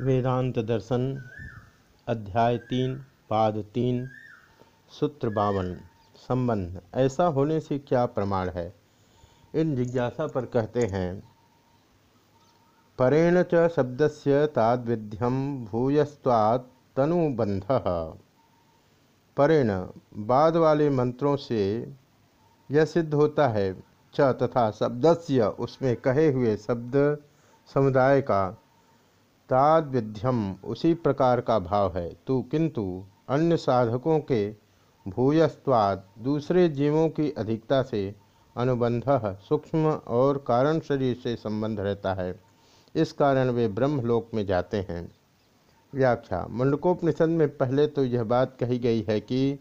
वेदांत दर्शन, अध्याय तीन, पाद तीन, सूत्र बावन, संबंध। ऐसा होने से क्या प्रमाण है? इन जिज्ञासा पर कहते हैं, परेण च शब्द से ताद्विध्यम भूयस्वात् तनुबंध परेण, बाद वाले मंत्रों से यह सिद्ध होता है, च तथा शब्दस्य, उसमें कहे हुए शब्द समुदाय का ताद्विध्यम, उसी प्रकार का भाव है। तो किंतु अन्य साधकों के भूयस्वाद दूसरे जीवों की अधिकता से अनुबंध, सूक्ष्म और कारण शरीर से संबंध रहता है। इस कारण वे ब्रह्मलोक में जाते हैं। व्याख्या, मुंडकोपनिषद में पहले तो यह बात कही गई है कि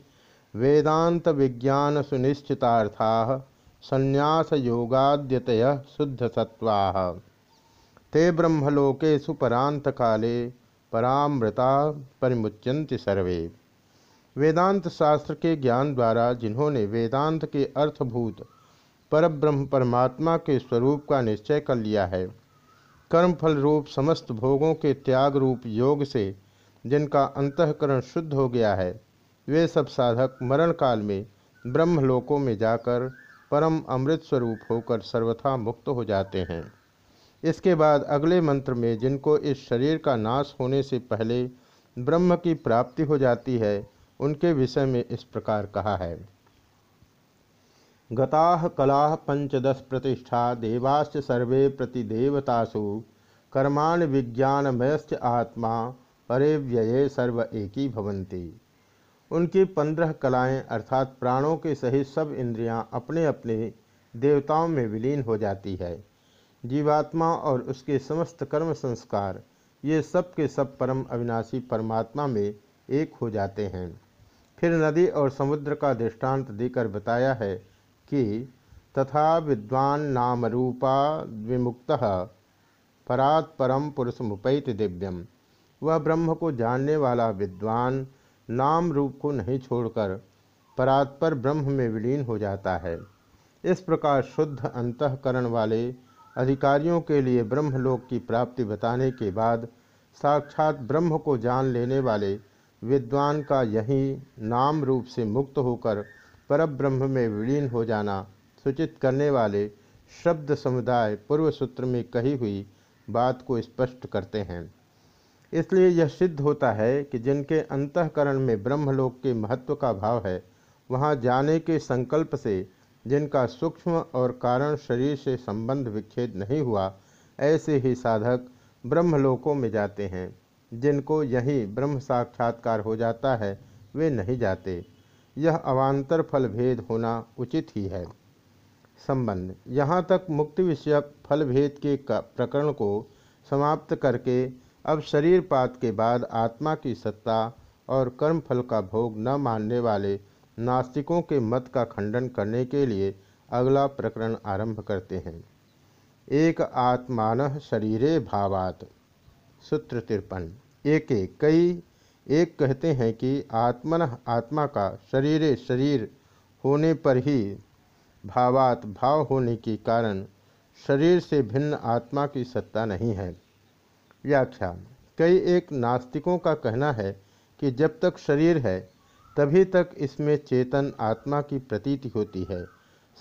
वेदांत विज्ञान सुनिश्चितार्था संन्यास योगाद्यतय शुद्ध सत्वा ते ब्रह्मलोके परांत काले परामृता परिमुच्यंति सर्वे। वेदांत शास्त्र के ज्ञान द्वारा जिन्होंने वेदांत के अर्थभूत परब्रह्म परमात्मा के स्वरूप का निश्चय कर लिया है कर्मफल रूप समस्त भोगों के त्याग रूप योग से जिनका अंतकरण शुद्ध हो गया है, वे सब साधक मरण काल में ब्रह्मलोकों में जाकर परम अमृत स्वरूप होकर सर्वथा मुक्त हो जाते हैं। इसके बाद अगले मंत्र में, जिनको इस शरीर का नाश होने से पहले ब्रह्म की प्राप्ति हो जाती है, उनके विषय में इस प्रकार कहा है। गता कला पंचदश प्रतिष्ठा देवाश्च सर्वे प्रतिदेवतासु कर्माण विज्ञानमयश्च आत्मा, परे व्यय सर्व एकी भवंती उनकी पंद्रह कलाएँ अर्थात प्राणों के सहित सब इंद्रियाँ अपने अपने देवताओं में विलीन हो जाती है। जीवात्मा और उसके समस्त कर्म संस्कार, ये सब के सब परम अविनाशी परमात्मा में एक हो जाते हैं। फिर नदी और समुद्र का दृष्टांत देकर बताया है कि तथा विद्वान नाम रूपा विमुक्त परात परम पुरुष मुपैत दिव्यम। वह ब्रह्म को जानने वाला विद्वान नाम रूप को नहीं छोड़कर परात्पर ब्रह्म में विलीन हो जाता है। इस प्रकार शुद्ध अंतकरण वाले अधिकारियों के लिए ब्रह्मलोक की प्राप्ति बताने के बाद साक्षात ब्रह्म को जान लेने वाले विद्वान का यही नाम रूप से मुक्त होकर परब्रह्म में विलीन हो जाना सूचित करने वाले शब्द समुदाय पूर्व सूत्र में कही हुई बात को स्पष्ट करते हैं। इसलिए यह सिद्ध होता है कि जिनके अंतकरण में ब्रह्मलोक के महत्व का भाव है, वहाँ जाने के संकल्प से जिनका सूक्ष्म और कारण शरीर से संबंध विच्छेद नहीं हुआ, ऐसे ही साधक ब्रह्मलोकों में जाते हैं। जिनको यही ब्रह्म साक्षात्कार हो जाता है, वे नहीं जाते। यह अवान्तर फल भेद होना उचित ही है। संबंध। यहाँ तक मुक्ति विषयक फल भेद के प्रकरण को समाप्त करके अब शरीर पात के बाद आत्मा की सत्ता और कर्म फल का भोग न मानने वाले नास्तिकों के मत का खंडन करने के लिए अगला प्रकरण आरंभ करते हैं। एक आत्मान शरीरे भावात। सूत्र तिरपन। एक एक। कई। एक कहते हैं कि आत्मन आत्मा का शरीरे शरीर होने पर ही भावात भाव होने के कारण शरीर से भिन्न आत्मा की सत्ता नहीं है। व्याख्या। कई एक नास्तिकों का कहना है कि जब तक शरीर है तभी तक इसमें चेतन आत्मा की प्रतीति होती है।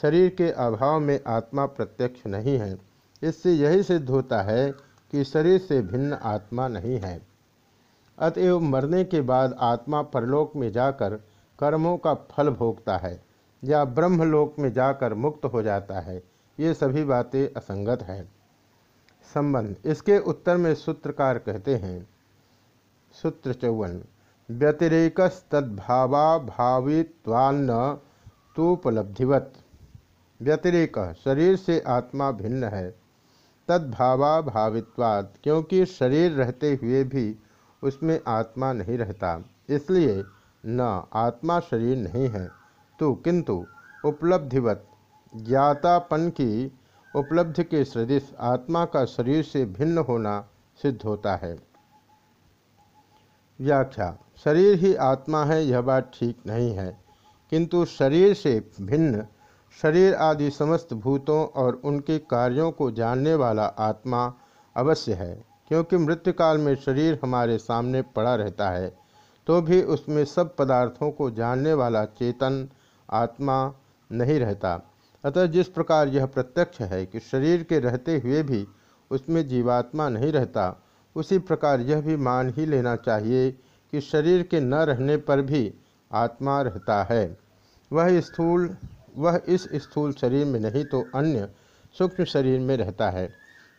शरीर के अभाव में आत्मा प्रत्यक्ष नहीं है। इससे यही सिद्ध होता है कि शरीर से भिन्न आत्मा नहीं है। अतएव मरने के बाद आत्मा परलोक में जाकर कर्मों का फल भोगता है या ब्रह्मलोक में जाकर मुक्त हो जाता है। ये सभी बातें असंगत हैं। संबंध। इसके उत्तर में सूत्रकार कहते हैं, सूत्र चौवन व्यतिरेकस्तद्भावाभावित्वान्न तोपलब्धिवत। व्यतिरेक, शरीर से आत्मा भिन्न है। तद्भावाभावित्वाद क्योंकि शरीर रहते हुए भी उसमें आत्मा नहीं रहता। इसलिए न, आत्मा शरीर नहीं है। तो किंतु उपलब्धिवत, ज्ञातापन की उपलब्धि के सदृश आत्मा का शरीर से भिन्न होना सिद्ध होता है। व्याख्या। शरीर ही आत्मा है, यह बात ठीक नहीं है। किंतु शरीर से भिन्न, शरीर आदि समस्त भूतों और उनके कार्यों को जानने वाला आत्मा अवश्य है, क्योंकि मृत्युकाल में शरीर हमारे सामने पड़ा रहता है तो भी उसमें सब पदार्थों को जानने वाला चेतन आत्मा नहीं रहता। अतः जिस प्रकार यह प्रत्यक्ष है कि शरीर के रहते हुए भी उसमें जीवात्मा नहीं रहता उसी प्रकार यह भी मान ही लेना चाहिए कि शरीर के न रहने पर भी आत्मा रहता है। वह स्थूल, वह इस स्थूल शरीर में नहीं तो अन्य सूक्ष्म शरीर में रहता है,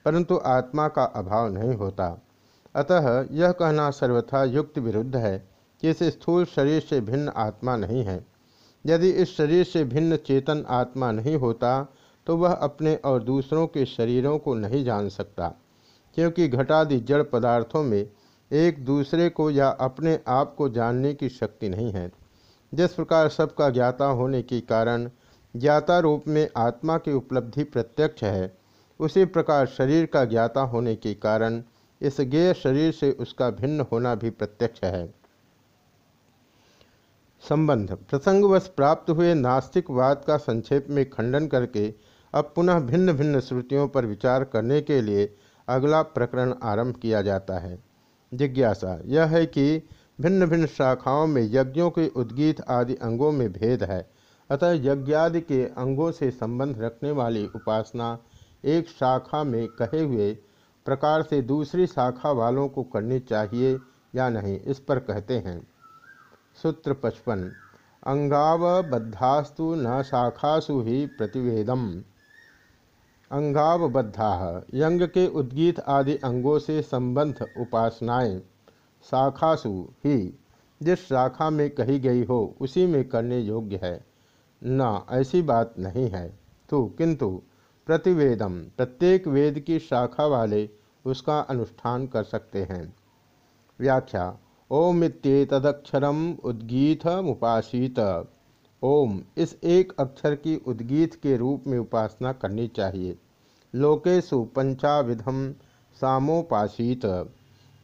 परंतु आत्मा का अभाव नहीं होता। अतः यह कहना सर्वथा युक्त विरुद्ध है कि इस स्थूल शरीर से भिन्न आत्मा नहीं है। यदि इस शरीर से भिन्न चेतन आत्मा नहीं होता तो वह अपने और दूसरों के शरीरों को नहीं जान सकता। क्योंकि घटादि जड़ पदार्थों में एक दूसरे को या अपने आप को जानने की शक्ति नहीं है। जिस प्रकार सबका ज्ञाता होने के कारण ज्ञाता रूप में आत्मा की उपलब्धि प्रत्यक्ष है, उसी प्रकार शरीर का ज्ञाता होने के कारण इस गेय शरीर से उसका भिन्न होना भी प्रत्यक्ष है। संबंध। प्रसंगवश प्राप्त हुए नास्तिकवाद का संक्षेप में खंडन करके अब पुनः भिन्न भिन्न श्रुतियों पर विचार करने के लिए अगला प्रकरण आरंभ किया जाता है। जिज्ञासा, यह है कि भिन्न भिन्न शाखाओं में यज्ञों के उद्गीत आदि अंगों में भेद है। अतः यज्ञादि के अंगों से संबंध रखने वाली उपासना एक शाखा में कहे हुए प्रकार से दूसरी शाखा वालों को करनी चाहिए या नहीं, इस पर कहते हैं। सूत्र पचपन, अंगावबद्धास्तु न शाखासु ही प्रतिवेदम। अंगावबद्धा, यंग के उद्गीत आदि अंगों से संबंध उपासनाएँ, शाखासु ही, जिस शाखा में कही गई हो, उसी में करने योग्य है। न, ऐसी बात नहीं है। तो किंतु, प्रतिवेदम, प्रत्येक वेद की शाखा वाले उसका अनुष्ठान कर सकते हैं। व्याख्या, ओमित्येतदक्षरम उद्गीतमुपासीत। ओम, इस एक अक्षर की उद्गीत के रूप में उपासना करनी चाहिए। लोकेशु पंचाविधम सामोपासीत।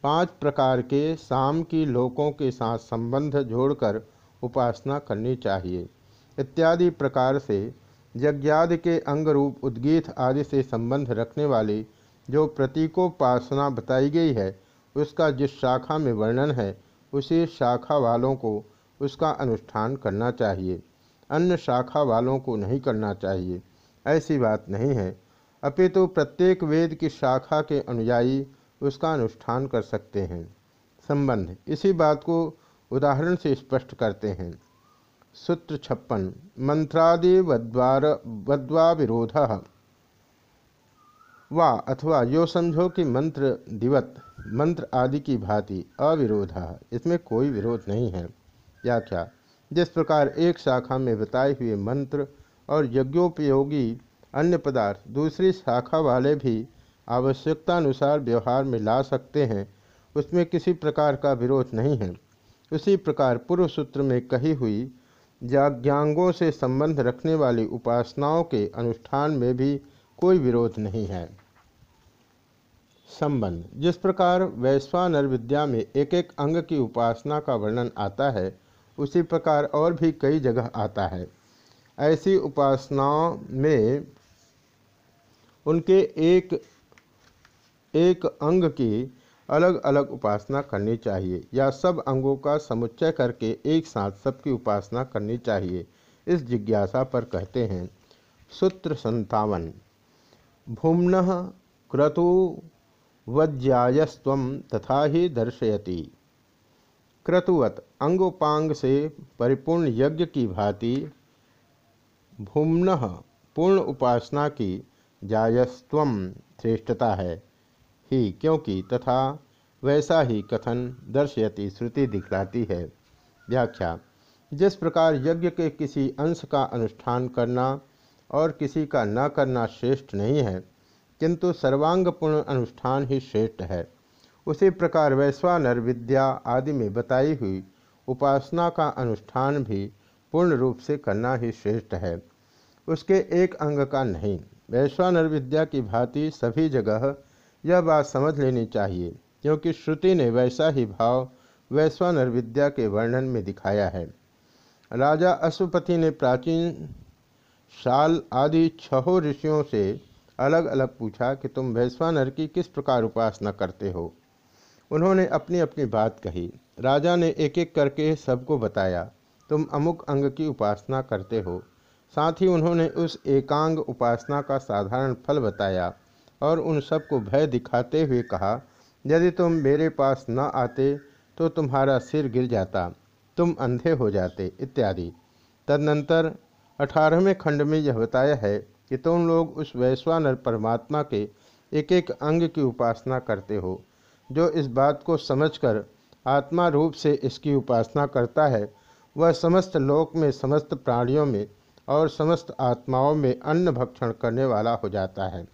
पाँच प्रकार के साम की लोकों के साथ संबंध जोड़कर उपासना करनी चाहिए। इत्यादि प्रकार से यज्ञादि के अंग रूप उद्गीत आदि से संबंध रखने वाली जो प्रतीकोपासना बताई गई है, उसका जिस शाखा में वर्णन है, उसी शाखा वालों को उसका अनुष्ठान करना चाहिए। अन्य शाखा वालों को नहीं करना चाहिए। ऐसी बात नहीं है। अपितु तो प्रत्येक वेद की शाखा के अनुयायी उसका अनुष्ठान कर सकते हैं। संबंध। इसी बात को उदाहरण से स्पष्ट करते हैं। सूत्र छप्पन। मंत्रादि वद्वार वद्वा विरोध वा अथवा यो समझो कि मंत्र दिवत। मंत्र आदि की भांति अविरोध। इसमें कोई विरोध नहीं है। या क्या जिस प्रकार एक शाखा में बताए हुए मंत्र और यज्ञोपयोगी अन्य पदार्थ दूसरी शाखा वाले भी आवश्यकतानुसार व्यवहार में ला सकते हैं, उसमें किसी प्रकार का विरोध नहीं है। उसी प्रकार पूर्व सूत्र में कही हुई जाज्ञांगों से संबंध रखने वाली उपासनाओं के अनुष्ठान में भी कोई विरोध नहीं है। संबंध। जिस प्रकार वैश्वानर विद्या में एक एक अंग की उपासना का वर्णन आता है उसी प्रकार और भी कई जगह आता है। ऐसी उपासनाओं में उनके एक एक अंग की अलग अलग उपासना करनी चाहिए या सब अंगों का समुच्चय करके एक साथ सबकी उपासना करनी चाहिए, इस जिज्ञासा पर कहते हैं। सूत्र संतावन। भूमन क्रतु वज्यायस्व तथा ही दर्शयति। क्रतुवत अंगोपांग से परिपूर्ण यज्ञ की भांति भूमन पूर्ण उपासना की जायस्व श्रेष्ठता है। ही क्योंकि तथा वैसा ही कथन दर्शयति श्रुति दिखलाती है। व्याख्या, जिस प्रकार यज्ञ के किसी अंश का अनुष्ठान करना और किसी का न करना श्रेष्ठ नहीं है, किंतु सर्वांगपूर्ण अनुष्ठान ही श्रेष्ठ है। उसी प्रकार वैश्वानर विद्या आदि में बताई हुई उपासना का अनुष्ठान भी पूर्ण रूप से करना ही श्रेष्ठ है। उसके एक अंग का नहीं वैश्वानर विद्या की भांति सभी जगह यह बात समझ लेनी चाहिए, क्योंकि श्रुति ने वैसा ही भाव वैश्वानर विद्या के वर्णन में दिखाया है। राजा अशुपति ने प्राचीन शाल आदि छहों ऋषियों से अलग अलग पूछा कि तुम वैश्वानर की किस प्रकार उपासना करते हो? उन्होंने अपनी अपनी बात कही। राजा ने एक एक करके सबको बताया, तुम अमुक अंग की उपासना करते हो। साथ ही उन्होंने उस एकांग उपासना का साधारण फल बताया और उन सबको भय दिखाते हुए कहा, यदि तुम मेरे पास न आते तो तुम्हारा सिर गिर जाता, तुम अंधे हो जाते, इत्यादि। तदनंतर अठारहवें खंड में यह बताया है कि तुम लोग उस वैश्वानर परमात्मा के एक एक अंग की उपासना करते हो। जो इस बात को समझकर आत्मा रूप से इसकी उपासना करता है, वह समस्त लोक में, समस्त प्राणियों में और समस्त आत्माओं में अन्न भक्षण करने वाला हो जाता है।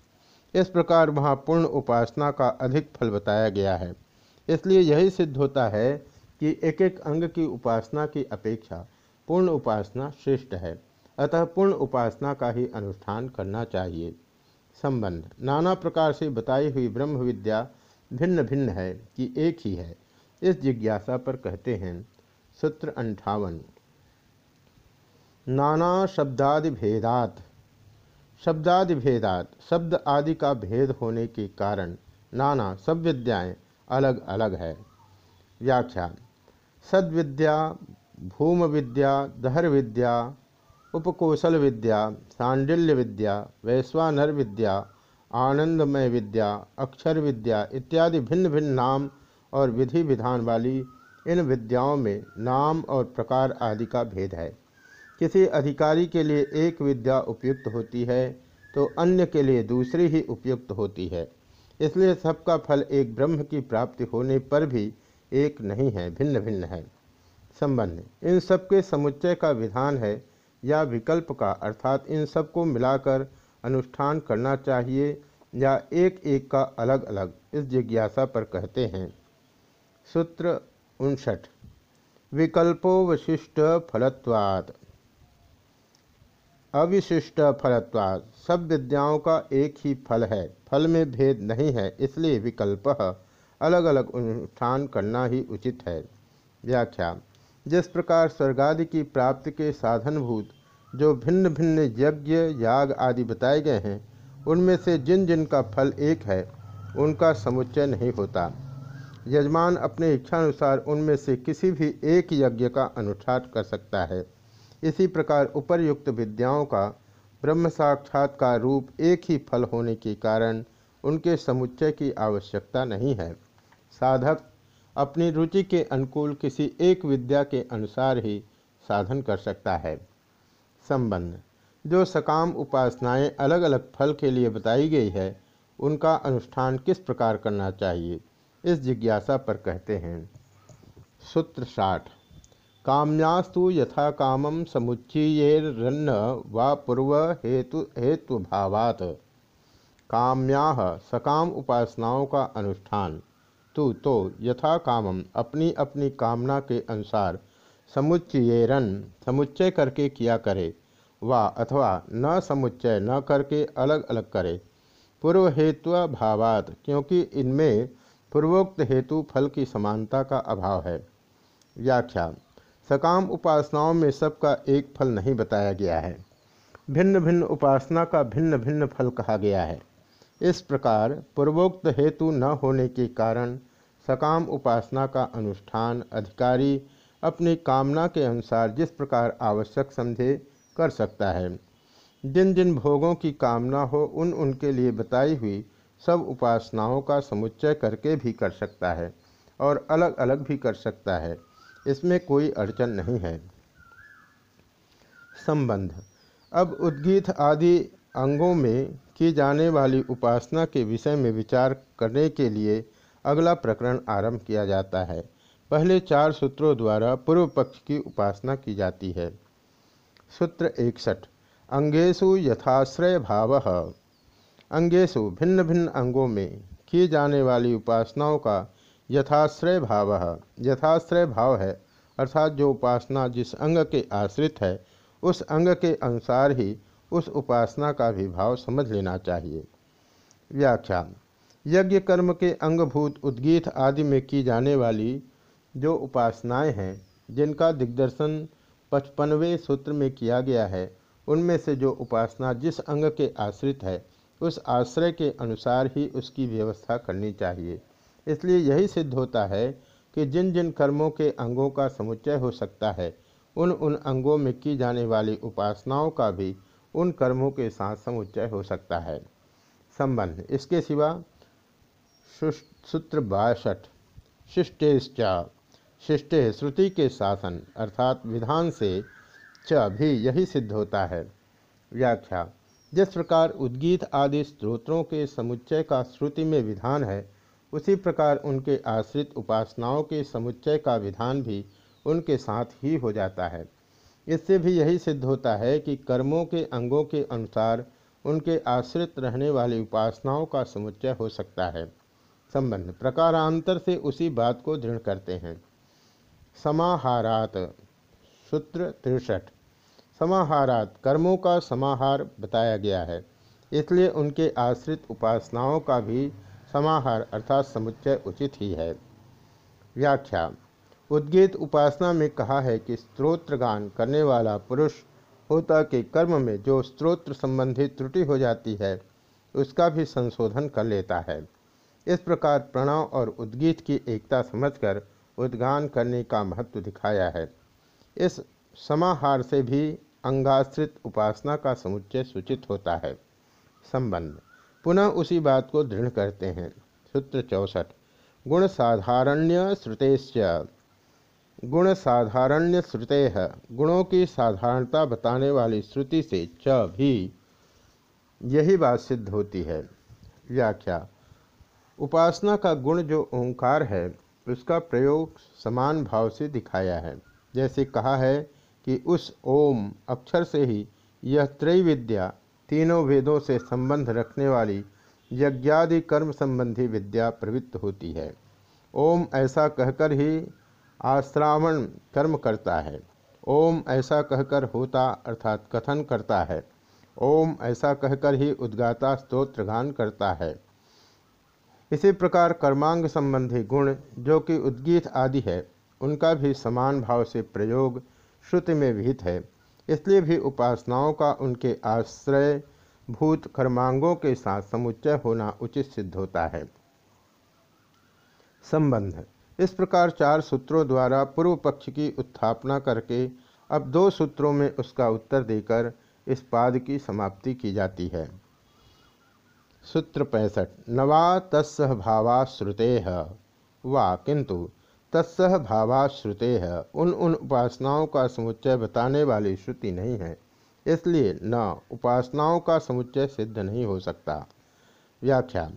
इस प्रकार वहाँ पूर्ण उपासना का अधिक फल बताया गया है। इसलिए यही सिद्ध होता है कि एक एक अंग की उपासना की अपेक्षा पूर्ण उपासना श्रेष्ठ है। अतः पूर्ण उपासना का ही अनुष्ठान करना चाहिए। संबंध। नाना प्रकार से बताई हुई ब्रह्म विद्या भिन्न भिन्न है कि एक ही है। इस जिज्ञासा पर कहते हैं, सूत्र अंठावन। नाना शब्दादि भेदात। शब्दादि भेदात, शब्द आदि का भेद होने के कारण नाना सब विद्याएँ अलग अलग है। व्याख्या, सद्विद्या भूम विद्या दहर विद्या उपकोशल विद्या सांडिल्य विद्या वैश्वानर विद्या आनंदमय विद्या, अक्षर विद्या इत्यादि भिन्न भिन्न नाम और विधि विधान वाली इन विद्याओं में नाम और प्रकार आदि का भेद है। किसी अधिकारी के लिए एक विद्या उपयुक्त होती है तो अन्य के लिए दूसरी ही उपयुक्त होती है। इसलिए सबका फल एक ब्रह्म की प्राप्ति होने पर भी एक नहीं है, भिन्न भिन्न है। संबंध, इन सबके समुच्चय का विधान है या विकल्प का, अर्थात इन सबको मिलाकर अनुष्ठान करना चाहिए या एक एक का अलग अलग इस जिज्ञासा पर कहते हैं। सूत्र उनसठ, विकल्पो विशिष्ट फलत्वाद अविशिष्ट फलत्वाद सब विद्याओं का एक ही फल है, फल में भेद नहीं है, इसलिए विकल्प अलग अलग अनुष्ठान करना ही उचित है। व्याख्या, जिस प्रकार स्वर्गादि की प्राप्ति के साधनभूत जो भिन्न भिन्न यज्ञ, याग आदि बताए गए हैं, उनमें से जिन जिन का फल एक है, उनका समुच्चय नहीं होता। यजमान अपने इच्छानुसार उनमें से किसी भी एक यज्ञ का अनुष्ठान कर सकता है। इसी प्रकार उपरयुक्त विद्याओं का ब्रह्म साक्षात्कार रूप एक ही फल होने के कारण उनके समुच्चय की आवश्यकता नहीं है। साधक अपनी रुचि के अनुकूल किसी एक विद्या के अनुसार ही साधन कर सकता है। संबंध। जो सकाम उपासनाएँ अलग अलग फल के लिए बताई गई है, उनका अनुष्ठान किस प्रकार करना चाहिए, इस जिज्ञासा पर कहते हैं। सूत्र साठ। काम्यास्तु यथा कामम समुच्चयेरन्न व पूर्व हेतु, हेतुभावात। काम्या सकाम उपासनाओं का अनुष्ठान। तू तो यथा कामम अपनी अपनी कामना के अनुसार समुच्चयेरन, समुच्चय करके किया करे, वा अथवा न समुच्चय न करके अलग अलग करे। पूर्व हेतु भावात, क्योंकि इनमें पूर्वोक्त हेतु फल की समानता का अभाव है। व्याख्या, सकाम उपासनाओं में सबका एक फल नहीं बताया गया है। भिन्न भिन्न उपासना का भिन्न भिन्न फल कहा गया है। इस प्रकार पूर्वोक्त हेतु न होने के कारण सकाम उपासना का अनुष्ठान, अधिकारी अपनी कामना के अनुसार जिस प्रकार आवश्यक समझे कर सकता है। जिन जिन भोगों की कामना हो, उन उनके लिए बताई हुई सब उपासनाओं का समुच्चय करके भी कर सकता है और अलग अलग भी कर सकता है। इसमें कोई अड़चन नहीं है। संबंध। अब उद्गीत आदि अंगों में की जाने वाली उपासना के विषय में विचार करने के लिए अगला प्रकरण आरंभ किया जाता है। पहले चार सूत्रों द्वारा पूर्व पक्ष की उपासना की जाती है। सूत्र एकसठ अंगेशु यथाश्रय भाव। अंगेशु भिन्न भिन्न अंगों में की जाने वाली उपासनाओं का यथाश्रय भाव। यथाश्रय भाव है, अर्थात जो उपासना जिस अंग के आश्रित है, उस अंग के अनुसार ही उस उपासना का भी भाव समझ लेना चाहिए। व्याख्या यज्ञ कर्म के अंगभूत उद्गीत आदि में की जाने वाली जो उपासनाएँ हैं, जिनका दिग्दर्शन पचपनवें सूत्र में किया गया है, उनमें से जो उपासना जिस अंग के आश्रित है, उस आश्रय के अनुसार ही उसकी व्यवस्था करनी चाहिए। इसलिए यही सिद्ध होता है कि जिन जिन कर्मों के अंगों का समुच्चय हो सकता है उन उन अंगों में की जाने वाली उपासनाओं का भी उन कर्मों के साथ समुच्चय हो सकता है। संबंध, इसके सिवा सूत्र बासठ, शिष्टेश्चा शिष्टे श्रुति के शासन, अर्थात विधान से च भी यही सिद्ध होता है। व्याख्या, जिस प्रकार उद्गीत आदि स्त्रोत्रों के समुच्चय का श्रुति में विधान है, उसी प्रकार उनके आश्रित उपासनाओं के समुच्चय का विधान भी उनके साथ ही हो जाता है। इससे भी यही सिद्ध होता है कि कर्मों के अंगों के अनुसार उनके आश्रित रहने वाली उपासनाओं का समुच्चय हो सकता है। संबंध, प्रकारांतर से उसी बात को दृढ़ करते हैं। समाहारात। सूत्र तिरसठ। समाहारात कर्मों का समाहार बताया गया है। इसलिए उनके आश्रित उपासनाओं का भी समाहार अर्थात समुच्चय उचित ही है। व्याख्या। उद्गीत उपासना में कहा है कि स्त्रोत्रगान करने वाला पुरुष होता के कर्म में जो स्त्रोत्र संबंधी त्रुटि हो जाती है, उसका भी संशोधन कर लेता है। इस प्रकार प्रणव और उद्गीत की एकता समझकर उद्गान करने का महत्व दिखाया है। इस समाहार से भी अंगाश्रित उपासना का समुच्चय सूचित होता है। संबंध। पुनः उसी बात को दृढ़ करते हैं। सूत्र चौसठ। गुण साधारण्य श्रुतेश्च। गुण साधारण्य श्रुते गुणों की साधारणता बताने वाली श्रुति से च भी यही बात सिद्ध होती है। व्याख्या। उपासना का गुण जो ओंकार है उसका प्रयोग समान भाव से दिखाया है। जैसे कहा है कि उस ओम अक्षर से ही यह त्रैविद्या तीनों वेदों से संबंध रखने वाली यज्ञादि कर्म संबंधी विद्या प्रवृत्त होती है। ओम ऐसा कहकर ही आश्रावण कर्म करता है। ओम ऐसा कहकर होता अर्थात कथन करता है। ओम ऐसा कहकर ही उद्गाता स्तोत्रगान करता है। इसी प्रकार कर्मांग संबंधी गुण, जो कि उद्गीत आदि है, उनका भी समान भाव से प्रयोग श्रुति में विहित है। इसलिए भी उपासनाओं का उनके आश्रय भूत कर्मांगों के साथ समुच्चय होना उचित सिद्ध होता है। संबंध। इस प्रकार चार सूत्रों द्वारा पूर्व पक्ष की उत्थापना करके अब दो सूत्रों में उसका उत्तर देकर इस पाद की समाप्ति की जाती है। सूत्र पैंसठ नवा तत्सह भावाश्रुते। वा, किंतु तत्सह भावाश्रुते। उन उन उपासनाओं का समुच्चय बताने वाली श्रुति नहीं है। इसलिए न उपासनाओं का समुच्चय सिद्ध नहीं हो सकता। व्याख्या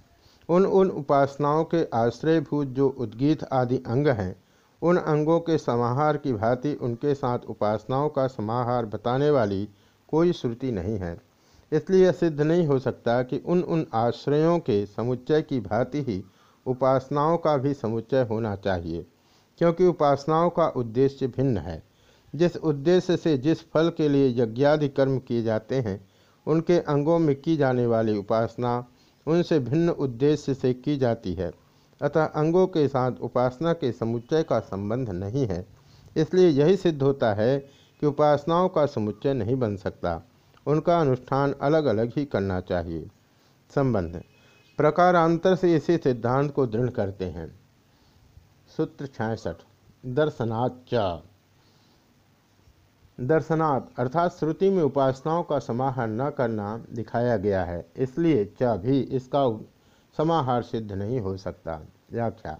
उन उन उपासनाओं के आश्रयभूत जो उद्गीत आदि अंग हैं, उन अंगों के समाहार की भांति उनके साथ उपासनाओं का समाहार बताने वाली कोई श्रुति नहीं है। इसलिए सिद्ध नहीं हो सकता कि उन उन आश्रयों के समुच्चय की भांति ही उपासनाओं का भी समुच्चय होना चाहिए, क्योंकि उपासनाओं का उद्देश्य भिन्न है। जिस उद्देश्य से जिस फल के लिए यज्ञादि कर्म किए जाते हैं, उनके अंगों में की जाने वाली उपासना उनसे भिन्न उद्देश्य से की जाती है। अतः अंगों के साथ उपासना के समुच्चय का संबंध नहीं है। इसलिए यही सिद्ध होता है कि उपासनाओं का समुच्चय नहीं बन सकता। उनका अनुष्ठान अलग अलग ही करना चाहिए। संबंध। प्रकारांतर से इसी सिद्धांत को दृढ़ करते हैं। सूत्र छाछठ दर्शनाच दर्शनात् अर्थात श्रुति में उपासनाओं का समाहार न करना दिखाया गया है, इसलिए च भी इसका समाहार सिद्ध नहीं हो सकता। व्याख्या।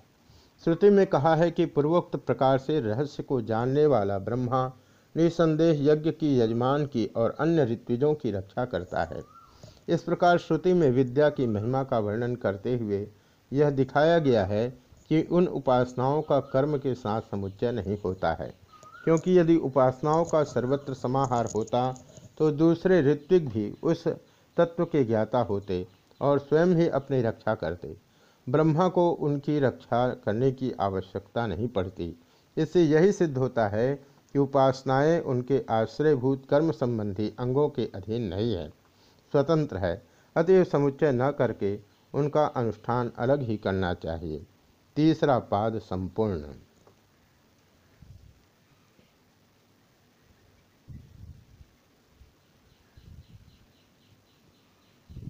श्रुति में कहा है कि पूर्वोक्त प्रकार से रहस्य को जानने वाला ब्रह्मा निसंदेह यज्ञ की, यजमान की और अन्य ऋत्विजों की रक्षा करता है। इस प्रकार श्रुति में विद्या की महिमा का वर्णन करते हुए यह दिखाया गया है कि उन उपासनाओं का कर्म के साथ समुच्चय नहीं होता है, क्योंकि यदि उपासनाओं का सर्वत्र समाहार होता तो दूसरे ऋत्विक भी उस तत्व के ज्ञाता होते और स्वयं ही अपनी रक्षा करते। ब्रह्मा को उनकी रक्षा करने की आवश्यकता नहीं पड़ती। इससे यही सिद्ध होता है कि उपासनाएँ उनके आश्रयभूत कर्म संबंधी अंगों के अधीन नहीं है। स्वतंत्र है, अतएव समुच्चय न करके उनका अनुष्ठान अलग ही करना चाहिए। तीसरा पाद संपूर्ण।